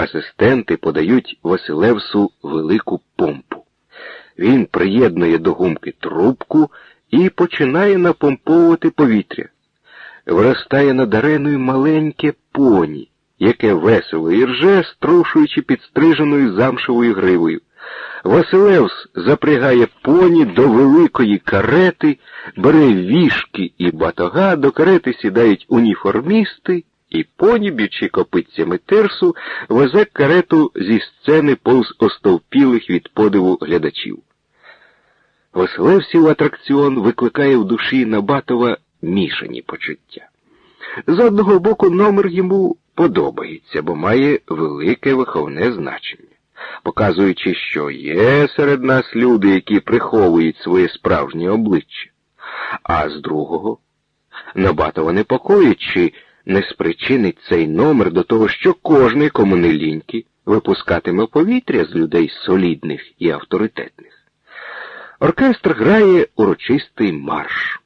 Асистенти подають Василевсу велику помпу. Він приєднує до гумки трубку і починає напомповувати повітря. Виростає над ареною маленьке поні, яке весело і рже, струшуючи підстриженою замшевою гривою. Василевс запрягає поні до великої карети, бере вішки і батога, до карети сідають уніформісти, і поні, б'ючи копитцями терсу, везе карету зі сцени повз остовпілих від подиву глядачів. Василевсів атракціон викликає в душі Набатова мішані почуття. З одного боку, номер йому подобається, бо має велике виховне значення, показуючи, що є серед нас люди, які приховують своє справжнє обличчя. А з другого, Набатова непокоїть, чи не спричинить цей номер до того, що кожний, кому випускатиме повітря з людей солідних і авторитетних. Оркестр грає урочистий марш.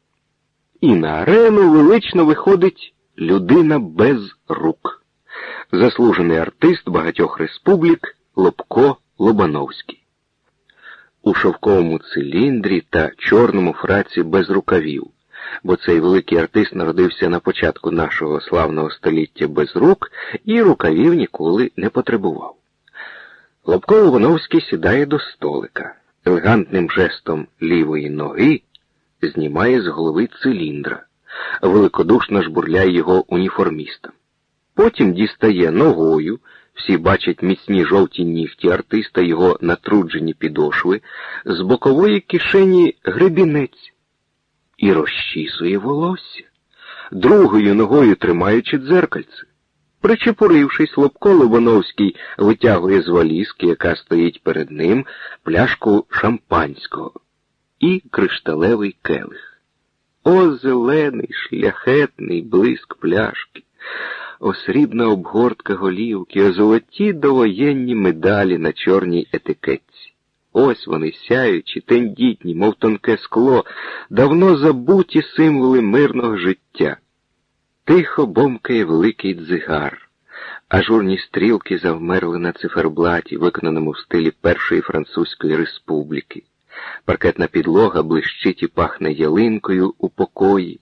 І на арену велично виходить людина без рук, заслужений артист багатьох республік Лобко Лобановський. У шовковому циліндрі та чорному фраці без рукавів, бо цей великий артист народився на початку нашого славного століття без рук і рукавів ніколи не потребував. Лобко Лобановський сідає до столика, елегантним жестом лівої ноги знімає з голови циліндра, великодушно жбурляє його уніформістам. Потім дістає ногою, всі бачать міцні жовті нігті артиста його натруджені підошви, з бокової кишені гребінець і розчісує волосся, другою ногою тримаючи дзеркальце. Причепурившись, Лобко Лобановський витягує з валізки, яка стоїть перед ним, пляшку шампанського і кришталевий келих. О, зелений, шляхетний блиск пляшки, о срібна обгортка голівки, о золоті довоєнні медалі на чорній етикетці. Ось вони сяючі, тендітні, мов тонке скло, давно забуті символи мирного життя. Тихо бомкає великий дзигар. Ажурні стрілки завмерли на циферблаті, виконаному в стилі Першої Французької республіки. Паркетна підлога блищить і пахне ялинкою у покої.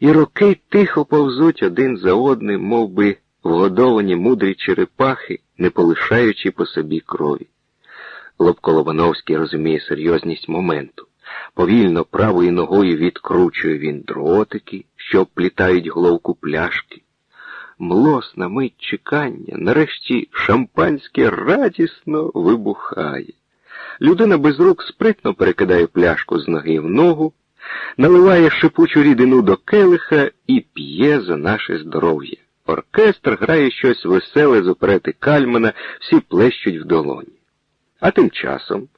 І роки тихо повзуть один за одним, мов би вгодовані мудрі черепахи, не полишаючи по собі крові. Лобко Лобановський розуміє серйозність моменту. Повільно правою ногою відкручує він дротики, що плітають головку пляшки. Млосна мить чекання, нарешті шампанське радісно вибухає. Людина без рук спритно перекидає пляшку з ноги в ногу, наливає шипучу рідину до келиха і п'є за наше здоров'я. Оркестр грає щось веселе з оперети Кальмана, всі плещуть в долоні. А тим часом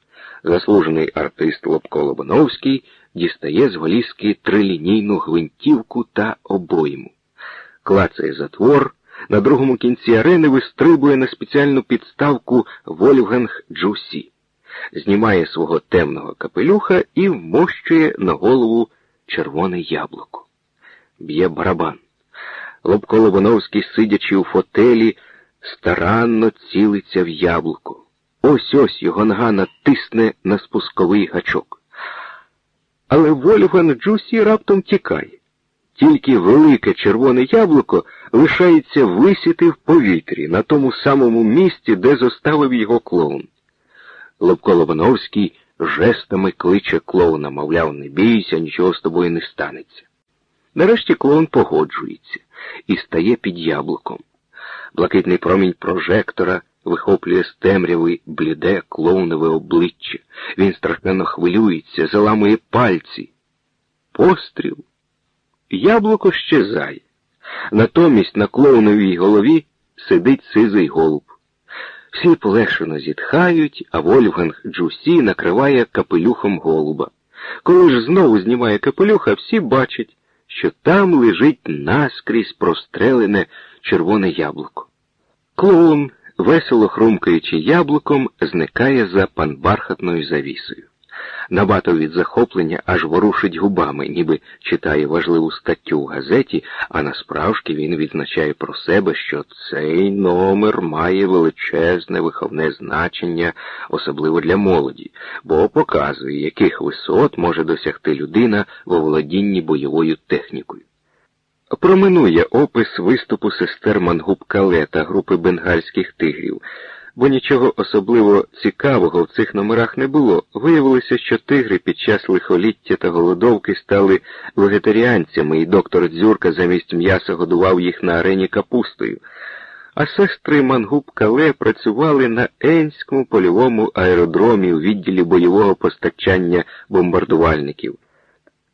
заслужений артист Лобко Лобановський дістає з валізки трилінійну гвинтівку та обойму. Клацає затвор, на другому кінці арени вистрибує на спеціальну підставку Вольфганг Джусі, знімає свого темного капелюха і вмощує на голову червоне яблуко. Б'є барабан. Лобко Лобановський, сидячи у фотелі, старанно цілиться в яблуко. Ось ось його нога натисне на спусковий гачок. Але Вольфган Джусі раптом тікає. Тільки велике червоне яблуко лишається висіти в повітрі на тому самому місці, де зоставив його клоун. Лобко Лобановський жестами кличе клоуна, мовляв, не бійся, нічого з тобою не станеться. Нарешті клоун погоджується і стає під яблуком. Блакитний промінь прожектора вихоплює з темряви бліде клоунове обличчя. Він страшенно хвилюється, заламує пальці. Постріл. Яблуко щезає. Натомість на клоуновій голові сидить сизий голуб. Всі полегшено зітхають, а Вольфганг Джусі накриває капелюхом голуба. Коли ж знову знімає капелюха, всі бачать, що там лежить наскрізь прострелене червоне яблуко. Клоун, весело хрумкаючи яблуком, зникає за панбархатною завісою. Набатов від захоплення аж ворушить губами, ніби читає важливу статтю в газеті, а насправжки він відзначає про себе, що цей номер має величезне виховне значення, особливо для молоді, бо показує, яких висот може досягти людина в оволодінні бойовою технікою. Проминує опис виступу сестер Мангуб-Кале та групи бенгальських тигрів, бо нічого особливо цікавого в цих номерах не було. Виявилося, що тигри під час лихоліття та голодовки стали вегетаріанцями, і доктор Дзюрка замість м'яса годував їх на арені капустою. А сестри Мангуб-Кале працювали на Енському польовому аеродромі у відділі бойового постачання бомбардувальників.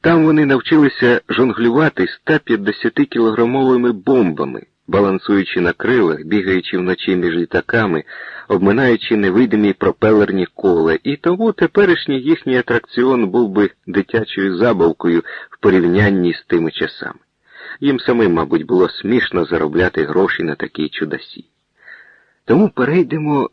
Там вони навчилися жонглювати 150-кілограмовими бомбами, балансуючи на крилах, бігаючи вночі між літаками, обминаючи невидимі пропелерні кола, і тому теперішній їхній атракціон був би дитячою забавкою в порівнянні з тими часами. Їм самим, мабуть, було смішно заробляти гроші на такій чудасі. Тому перейдемо